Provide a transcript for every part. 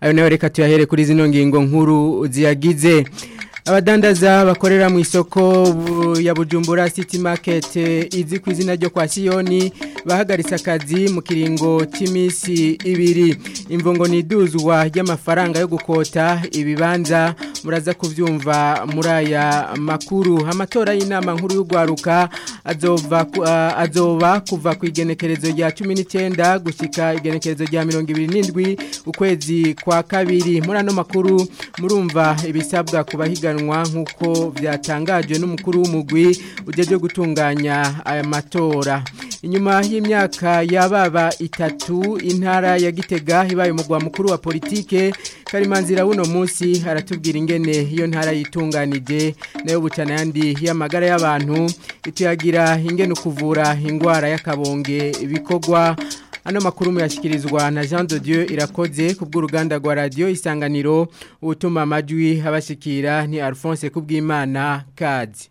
ayo nayo reka tuyahere kuri zino ngingo nkuru ziyagize abadandaza bakorera mu isoko ya bujumbura city market izi ku izina ryo kwa siyoni bahagaritse akazi mu kiringo kimisi ibiri imvungo niduzwa ry'amafaranga yo gukota ibibanza muraza kubyumva muri aya makuru amatora y'inama nkuru y'urwaruka eh, azoba kuva ku igenekerezo rya cumi n'icyenda gushyika igenekerezo rya mirongo ibiri ukwezi kwa kabiri muri ano makuru murumva ibisabwa ku gusiganwa nk'uko byatangajwe n'umukuru w'umugwi ujya gutunganya aya matora inyuma y'imyaka yababa itatu intara ya gitega ibaye umugwa mukuru wa politike karimanzira wuno munsi aratubwira ingene iyo ntara yitunganije nayo bucanayandi y'amagara y'abantu ituyagira ingene ukuvura indwara y'akabonge bikorwa ano makuru muyashyikirizwa na Jean de Dieu irakoze kubw'uruganda rwa radio isanganiro utuma amajwi abashikira ni Alphonse kubw'Imana kazi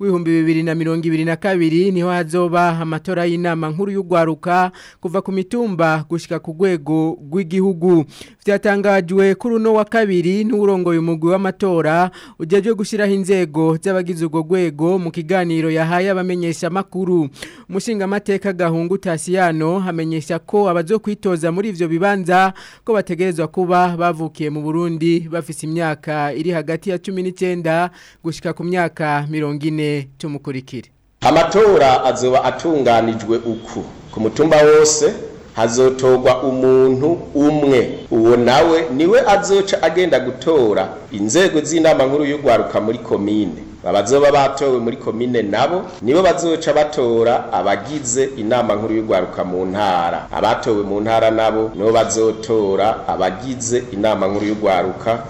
w'ihumbi 2022 niho hazoba amatora y'inama nkuru y'ugwaruka kuva ku mitumba gushika ku gwego rw'igihugu vyatangajwe kuri uno wa kabiri n'urongoye umugwi w'amatora ujejwe gushiraho inzego z'abagize urwo gwego mu kiganiro yahaye abamenyesha makuru umushingamateka gahungu tasiyano hamenyesha ko kwitoza muri ivyo bibanza ko bategerezwa kuba bavukiye mu Burundi bafise imyaka iri hagati ya 19 gushika ku myaka 40 tumukurikire amatora azoba atunganijwe uku ku mutumba wose hazotorwa umuntu umwe uwo nawe niwe azoca agenda gutora inzego z'inama nkuru y'urwaruka muri komine abazoba batowe muri komine nabo nibo bazoca batora abagize inama nkuru y'urwaruka mu ntara abatowe mu ntara nabo nibo bazotora abagize inama nkuru y’ugwaruka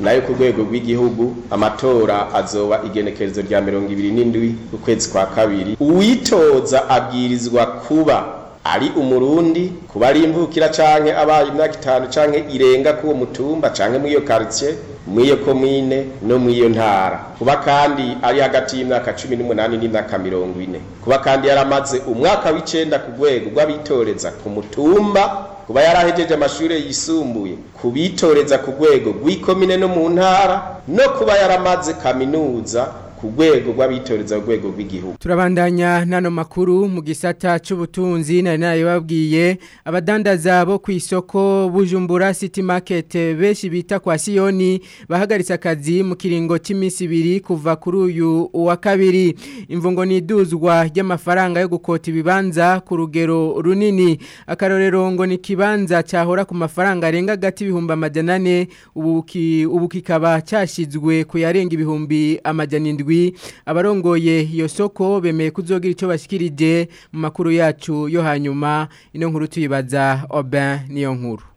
nayo ku rwego rw'igihugu amatora azoba igenekerezo rya mirongo ibiri n'indwi ukwezi kwa kabiri uwitoza abwirizwa kuba ari umurundi kuba ari imvukira canke abaye imyaka itanu canke irenga kuwo mutumba canke mu iyo quartier muri iyo komine no mu iyo ntara kuba kandi ari hagati y'imyaka cumi n'umunani n'imyaka mirongo ine kuba kandi yaramaze umwaka w'icenda ku rwego rw'abitoreza ku mutumba kuba yarahejeje amashuri yisumbuye ku kubitoreza ku rwego rw'ikomine no mu ntara no kuba yaramaze kaminuza ku rwego rw'abitoreza urwego rw'igihugu turabandanya n'ano makuru mu gisata cy'ubutunzi nari nayibabwiye abadandaza bo ku isoko bujumbura city market benshi bita kwa siyoni bahagaritse akazi mu kiringo cy'iminsi ibiri kuva kuri uyu wa kabiri imvungo iduzwa ry'amafaranga yo gukota ibibanza ku rugero runini akarorero ngo ni ikibanza cyahora ku mafaranga arenga agati ibihumbi amajyana ane ubu kikaba cyashyizwe ku ibihumbi amajyana indwi indwi abarongoye iyo soko bemeye kuzogira icyo bashyikirije mu makuru yacu yo hanyuma ino nkuru tuyibaza Aubin niyo nkuru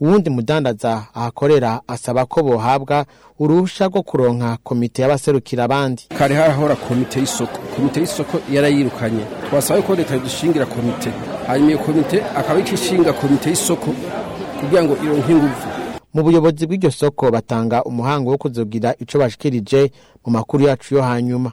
uwundi mudandaza ahakorera asaba ko bohabwa uruhushya rwo kuronka komite y'abaserukira abandi kare harahora komite y'isoko komite y'isoko yarayirukanye twasaba ko leta yadushingira komite hanyuma iyo komite akaba ikishinga komite y'isoko kugira ngo ironke ingufu mu buyobozi bw'iryo soko batanga umuhango wo kuzugira icyo bashikirije mu makuru yacu yo hanyuma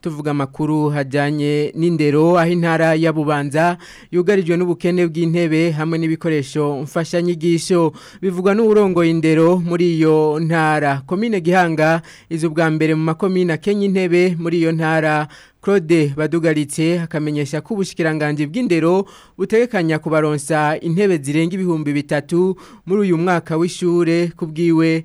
tuvuga amakuru hajyanye n'indero aho intara ya bubanza yugarijwe n'ubukene bw'intebe hamwe n'ibikoresho mfashanyigisho bivugwa n'uburongoye indero muri iyo ntara komine gihanga izo ubwa mbere mu makomine akenya intebe muri iyo ntara claude badugaritse akamenyesha ko ubushikiranganje bw'indero butegekanya kubaronsa intebe zirenga ibihumbi bitatu muri uyu mwaka w'ishure kubwiwe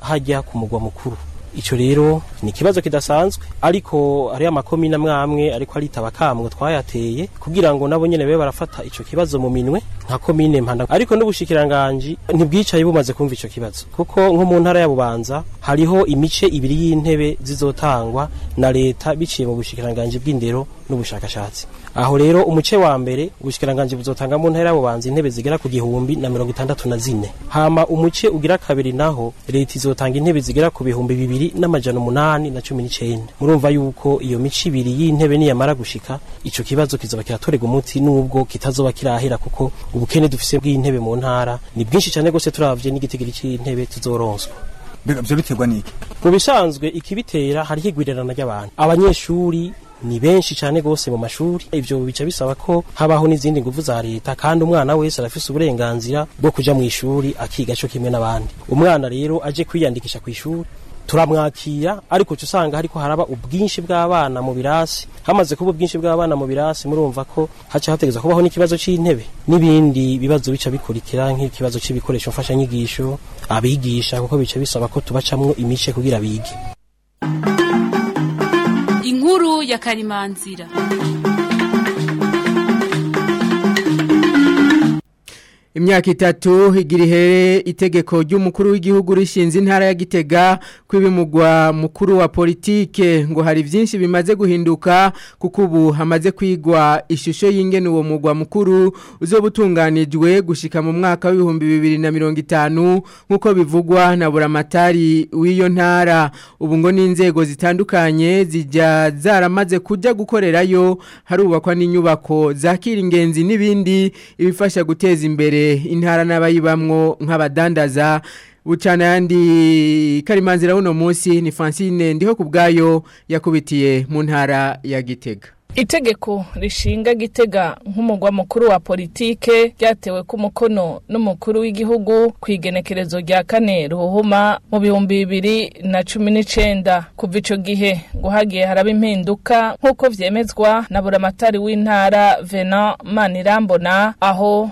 hajya ku mugwa mukuru icyo rero ni ikibazo kidasanzwe ariko hariyo amakomine amwe amwe ariko aritaba kamwe twayateye kugira ngo nabo nyine babe barafata icyo kibazo mu minwe nka komine mpanda ariko n'ubushikiranganji ntibwicaye bumaze kumva icyo kibazo kuko nko mu ntara ya bubanza hariho imice ibiri y'intebe zizotangwa na leta biciye mu bushikiranganji bw'indero n'ubushakashatsi aho rero umuce wa mbere ubushikiranganje mu ntera abo banzi intebe zigera ku gihumbi na mirongo itandatu na zine hama umuce ugira kabiri naho leta izotanga intebe zigera ku bihumbi bibiri n'amajana umunani na cumi n'icenda murumva yuko iyo mice ibiri y'intebe niyamara gushika icyo kibazo kizoba kiratorega umuti n'ubwo kitazoba kirahera kuko ubukene dufise bw'intebe mu ntara ni bwinshi cyane rwose turavye n'igitigiri c'intebe tuzoronswa biterwa n'iki mu bisanzwe ikibitera hariho igwirirana ry'abantu abanyeshuri ni benshi cyane gose mu mashuri ivyo bica bisaba ko habaho n'izindi nguvu za leta kandi umwana wese arafise uburenganzira bwo kuja mu ishuri akiga cyo kimwe n'abandi umwana rero aje kwiyandikisha ku ishuri turamwakira ariko cyo usanga hariko haraba ubwinshi bw'abana mu birasi hamaze kuba ubwinshi bw'abana mu birasi murumva ko haca hategeza kubaho n'ikibazo cy’intebe n'ibindi bibazo bica bikurikira nk'ikibazo cy’ibikoresho mfashanyigisho abigisha kuko bica bisaba ko tubacamwo imice kugira bige nkuru ya karimanzira Imyaka itatu igira itegeko ry'umukuru w'igihugu rishinze intara ya Gitega kwibimugwa mukuru wa politike ngo hari byinshi bimaze guhinduka kukubu hamaze kwigwa ishusho y'ingene uwo mugwa mukuru uzobutunganijwe gushika mu mwaka w'ibihumbi 2050 nkuko bivugwa na buramatari w'iyo ntara ubu ngo n'inzego zitandukanye zijya zaramaze kujya gukorerayo harubakwa n'inyubako zakira ingenzi n'ibindi ibifasha guteza imbere intara n'abayibamwo nk'abadandaza bucana yandi karimanzira uno munsi ni Francine ndiho kubgayo yakubitiye mu ntara ya Gitega itegeko rishinga gitega nk'umugwa mukuru wa politike ryatewe ku mukono n'umukuru w'igihugu ku igenekerezo rya kane ruhuhuma mu bihumbi bibiri na cumi n'icenda kuva ico gihe ngo hagiye haraba impinduka nk'uko vyemezwa na buramatari w'intara Venant Manirambona aho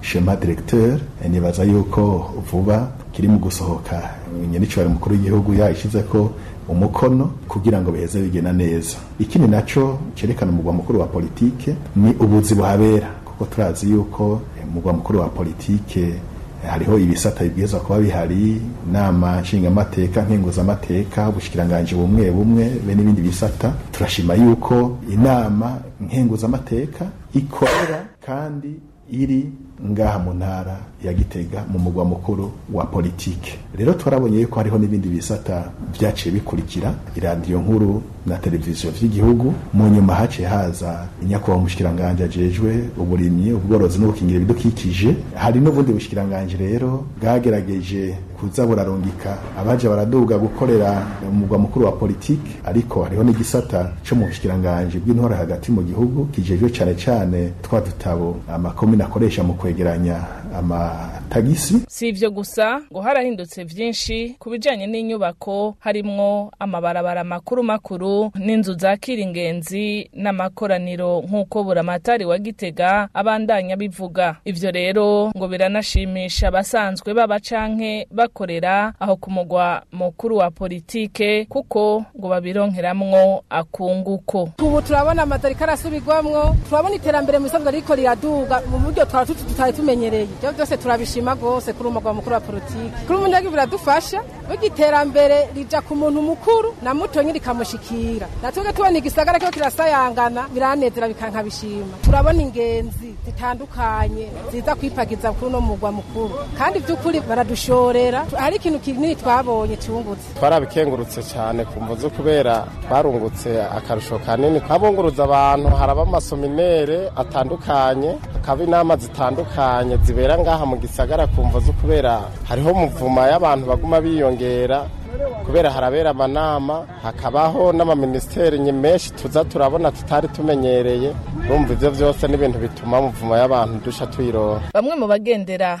shema directeur nibaza yuko vuba kiri mu gusohoka nyene mukuru w'igihugu yashize ko umukono kugira ngo biheze bigena neza ikindi nacyo cyerekana umugwa mukuru wa politiki ni ubuzi buhabera kuko turazi yuko eh, umugwa mukuru wa politiki eh, hariho ibisata bibwirizwa kuba bihari inama nshingamateka nkenguzamateka ubushikiranganji bumwe bumwe be n'ibindi bisata turashima yuko inama nkenguzamateka ikorera kandi iri ngaha mu ntara ya gitega mu mugwa mukuru wa politiki rero twarabonye ko hariho n'ibindi bisata byaciye bikurikira iradiyo nkuru na televiziyo by'igihugu mu nyuma haciye haza nyakubahwa umushyikiranganje ajejwe uburimyi ubworozi n'ubukingira ibidukikije hari n'ubundi bushyikiranganje rero bwagerageje kuza burarungika abaje baraduga gukorera umugwa mukuru wa politiki ariko hariho n'igisata cyo mu bushikiranganje bw'intore hagati mu gihugu kijejwe cyane cyane twa dutabo amakomine akoresha mu kwegeranya amatagisi si ivyo gusa ngo harahindutse byinshi ku bijyanye n'inyubako harimo amabarabara makuru makuru n'inzu zakira ingenzi n'amakoraniro nk'uko buramatari wa gitega abandanya bivuga ibyo rero ngo biranashimisha abasanzwe baba canke bakorera aho kumugwa mukuru wa politike kuko ngo babironkeramwo akunguko ubu turabona amatariki arasubirwamwo turabona iterambere mu isanzwe ariko riraduga mu buryo tutari tumenyereye ibyo byose turabishima rwose kuri umugwa mukuru wa politike kuri ubu nabwo biradufasha burya iterambere rija ku muntu mukuru na mutonyi rikamushikira natwebwe tubona igisagara cyo kirasayangana biranezera bikankabishima turabona ingenzi zitandukanye ziza kwipagiza kuri uno mugwa mukuru kandi by'ukuri baradushorera hari ikintu kinini twabonye cyungutse twarabikengurutse cyane ku mvuzo kubera barungutse akarusho kanini abunguruza abantu haraba amasominere atandukanye hakaba inama zitandukanye zibera ngaha mu gisagara ku mvuzo kubera hariho muvuma y'abantu baguma biyongera kwiyongera kubera harabera amanama hakabaho n'amaminisiteri menshi tuza turabona tutari tumenyereye bumva ibyo byose n'ibintu bituma umuvumo y'abantu dusha tuyironka bamwe mu bagendera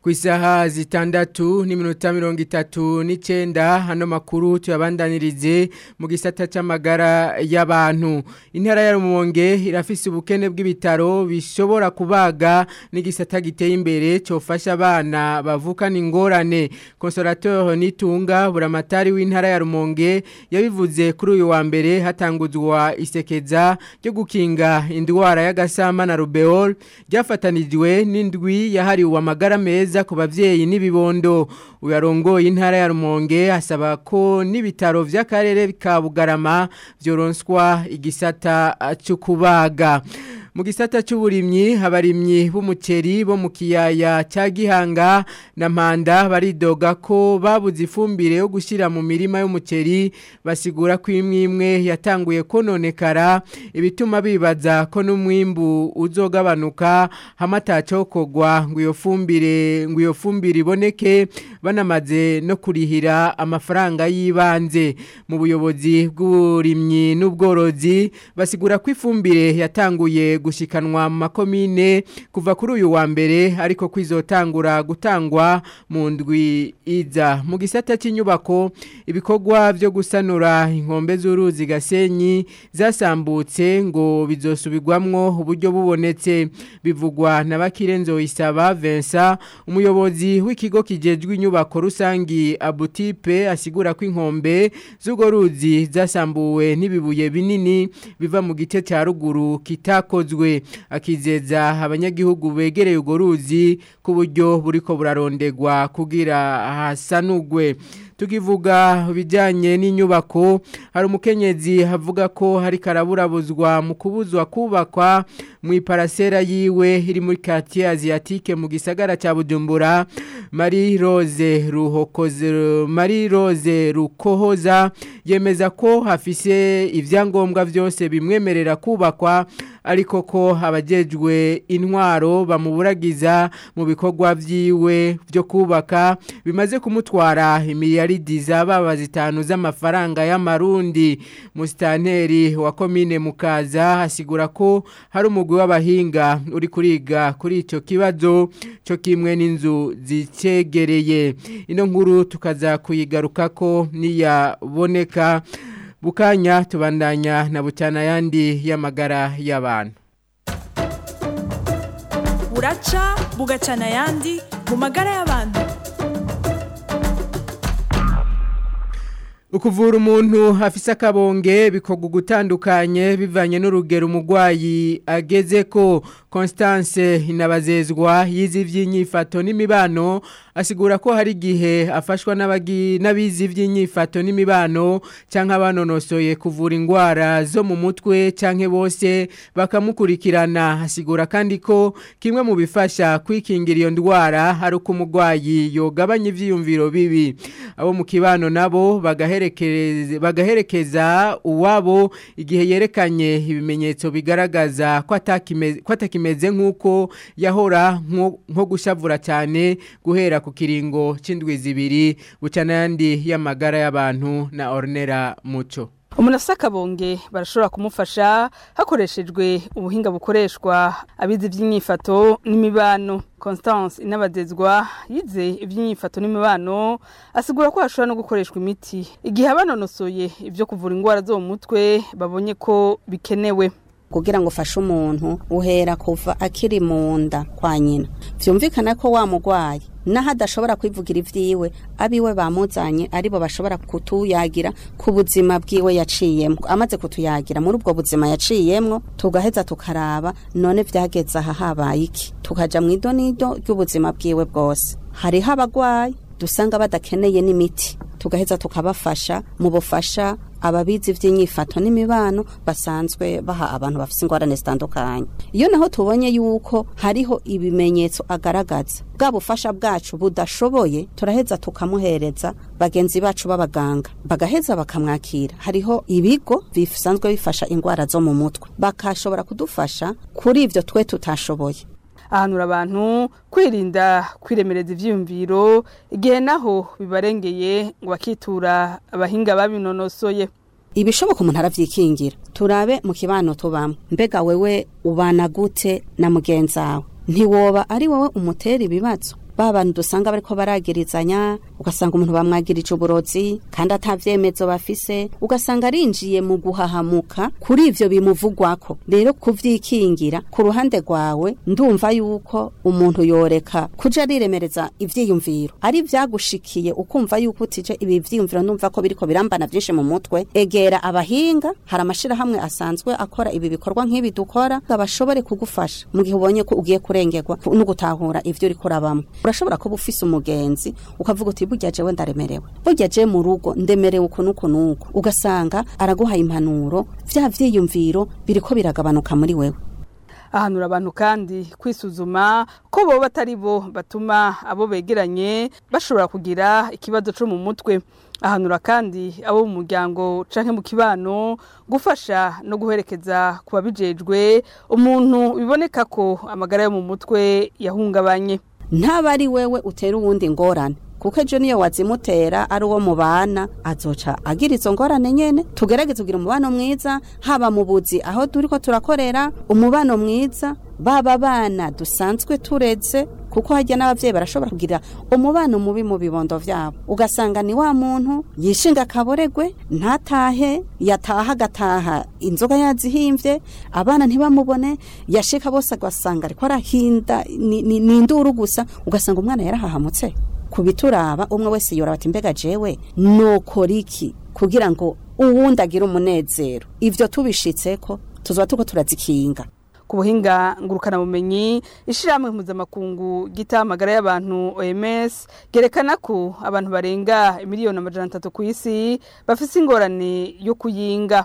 ku isaha zitandatu n'iminota mirongo itatu n'icyenda hano makuru tuyabandanirize mu gisata cy'amagara y'abantu intara ya rumonge irafise ubukene bw'ibitaro bishobora kubaga n'igisata giteye imbere cyofasha abana bavukana ingorane konsoratoro nitunga buramatari w'intara ya rumonge yabivuze kuri uyu wa mbere hatanguzwa isekeza ryo gukinga indwara Gasama na rubeol ryafatanijwe n'indwi wa magara meza neza ku babyeyi n'ibibondo uyarongoye intara ya Rumonge asaba ko n'ibitaro by'akarere ka Bugarama byoronswa igisata cyo kubaga mu gisata cy'uburimyi abarimyi b'umuceri bo mu kiyaya cya gihanga na mpanda baridoga ko babuze ifumbire yo gushyira mu mirima y'umuceri basigura ko imwe imwe yatanguye kononekara ibituma bibaza ko n'umwimbu uzogabanuka hamatacokogwa ngo iyo fumbire ngo iyo fumbire banamaze no kurihira amafaranga y'ibanze mu buyobozi bw'uburimyi n'ubworozi basigura ko ifumbire yatanguye gushikanwa makomine kuva kuri uyu wa mbere ariko kwizotangura gutangwa mu ndwi iza mu gisata cy'inyubako ibikorwa byo gusanura inkombe z'uruzi gasenyi zasambutse ngo bizosubirwamwo uburyo bubonetse bivugwa na bakirenzo isaba Vincent umuyobozi w'ikigo kijejwe nyubako rusangi abutipe asigura ko inkombe z'ubwo ruzi zasambuwe n'ibibuye binini biva mu gice cya ruguru kitakozwe akizeza abanyagihugu begereye urwo ruzi ku buryo buriko burarondegwa kugira hasanugwe tukivuga bijyanye n'inyubako hari umukenyezi havuga ko hari karaburabuzwa mu kubuzwa kubakwa mu iparasera yiwe iri muri karitsiye aziyatike mu gisagara cya bujumbura marie rose ruhokoze marie rose rukohoza yemeza ko hafise ibyangombwa byose bimwemerera kubakwa ariko ko abajejwe intwaro bamuburagiza mu bikorwa vyiwe byo kubaka bimaze kumutwara imiliyaridi z'ababa zitanu z'amafaranga y'amarundi musitanteri wa komine mukaza asigura ko hari umugwi w'abahinga uri kuriga kuri icyo kibazo cyo kimwe n'inzu zicegereye ino nkuru tukaza ko niyaboneka bukanya tubandanya na bucyana yandi y'amagara y'abantu buraca bugacana yandi mu magara y'abantu ukuvura umuntu afise akabonge bikorwa ugutandukanye bivanye n'urugero umugwayi ageze ko constance inabazezwa yizi iby'inyifato n'imibano asigura ko hari igihe afashwa n'abize iby'inyifato n'imibano cyangwa abanonosoye kuvura indwara zo mu mutwe cyangwa bose bakamukurikirana asigura kandi ko kimwe mu bifasha kwikingira iyo ndwara hari uko umurwayi yogabanya ibyiyumviro bibi abo mu kibano nabo bagahera bagaherekeza uwabo igihe yerekanye ibimenyetso bigaragaza ko atakimeze nk'uko yahora nko gushavura cyane guhera ku kiringo cy’indwizi ibiri bucanandi y'amagara y'abantu na orunera muco umuntu afite akabonge barashobora kumufasha hakoreshejwe ubuhinga bukoreshwa abize iby'imyifato n'imibano constance inabadezwa yize iby'imyifato n'imibano asigura ko hashobora no gukoreshwa imiti igihe abanonosoye ibyo kuvura indwara zo mu mutwe babonye ko bikenewe kugira ngo ufashe umuntu uhera kuva akiri mu nda kwa nyina byumvikana ko wa wamurwaye naho adashobora kwivugira ibyiwe abiwe bamuzanye aribo bashobora kutuyagira ku buzima bwiwe yaciyemo amaze kutuyagira muri ubwo buzima yaciyemo tugaheza tukaraba none byageze aha habaye iki tukajya mu idonido ry'ubuzima bwiwe bwose hariho abagwayi dusanga badakeneye n'imiti tugaheza tukabafasha mu bufasha ababizi by'inyifato n'imibano basanzwe baha abantu bafite ingorane zitandukanye iyo naho tubonye yuko hariho ibimenyetso agaragaza bwa bufasha bwacu budashoboye turaheza tukamuhereza bagenzi bacu b'abaganga bagaheza bakamwakira hariho ibigo bisanzwe bifasha indwara zo mu mutwe bakashobora kudufasha kuri ibyo twe tutashoboye ahanura abantu kwirinda kwiremereza ibyiyumviro igihe naho bibarengeye ngo bakitura abahinga babinonosoye ibishoboka umuntu arabyikingira turabe mu kibano tubamo mbega wewe ubana gute na mugenzi wawe ntiwoba ari wowe umutera ibibazo ba dusanga bariko baragirizanya ugasanga umuntu bamwagirije uburozi kandi atavyemezo bafise ugasanga arinjiye mu guhahamuka kuri ivyo bimuvugwako rero kuvyikingira ku ruhande rwawe ndumva yuko umuntu yoreka kuja ariremereza ivyiyumviro ari vyagushikiye ukumva yuko utije ibi vyiyumviro ndumva ko biriko birambana vyinshi mu mutwe egera abahinga hari amashirahamwe asanzwe akora ibi bikorwa nk'ibi dukora bashobore kugufasha mu gihe ubonye ko ugiye kurengerwa no ibyo ivyo uriko urashobora kuba ufise umugenzi ukavuga uti burya jewe ndaremerewe burya je mu rugo ndemerewe uko nuko nuko ugasanga araguhaye impanuro vya vyiyumviro biriko biragabanuka muri wewe ahanura abantu kandi kwisuzuma ko bo batari bo batuma abo begeranye bashobora kugira ikibazo cyo mu mutwe ahanura kandi abo mu muryango canke mu kibano gufasha no guherekeza kubabijejwe umuntu biboneka ko amagara yo mu mutwe yahungabanye ntaba ari wewe utera uwundi ngorane kuko ejo niyo wazimutera ari uwo mu bana azoca agira izo ngorane nyene tugerageze kugira umubano mwiza haba mu buzi aho turi ko turakorera umubano mwiza baba bana dusanzwe tureze kuko hajya n'ababyeyi barashobora kugira umubano mubi mu bibondo byabo ugasanga ni wa muntu yishinga akaboregwe ntatahe yataha agataha inzoga yazihimbye abana ntibamubone yashika bose agasanga ariko arahinda ni induru gusa ugasanga umwana yarahahamutse ku bituraba umwe wese yora bati mbega jewe nukora iki kugira ngo uwundi agire umunezero ibyo tubishitse ko tuzaba tuko turazikinga ku buhinga ngurukanabumenyi ishyirahamwe mpuzamakungu gita amagara y'abantu OMS gerekana ko abantu barenga miliyoni amajana atatu ku isi bafite ingorane yo kuyinga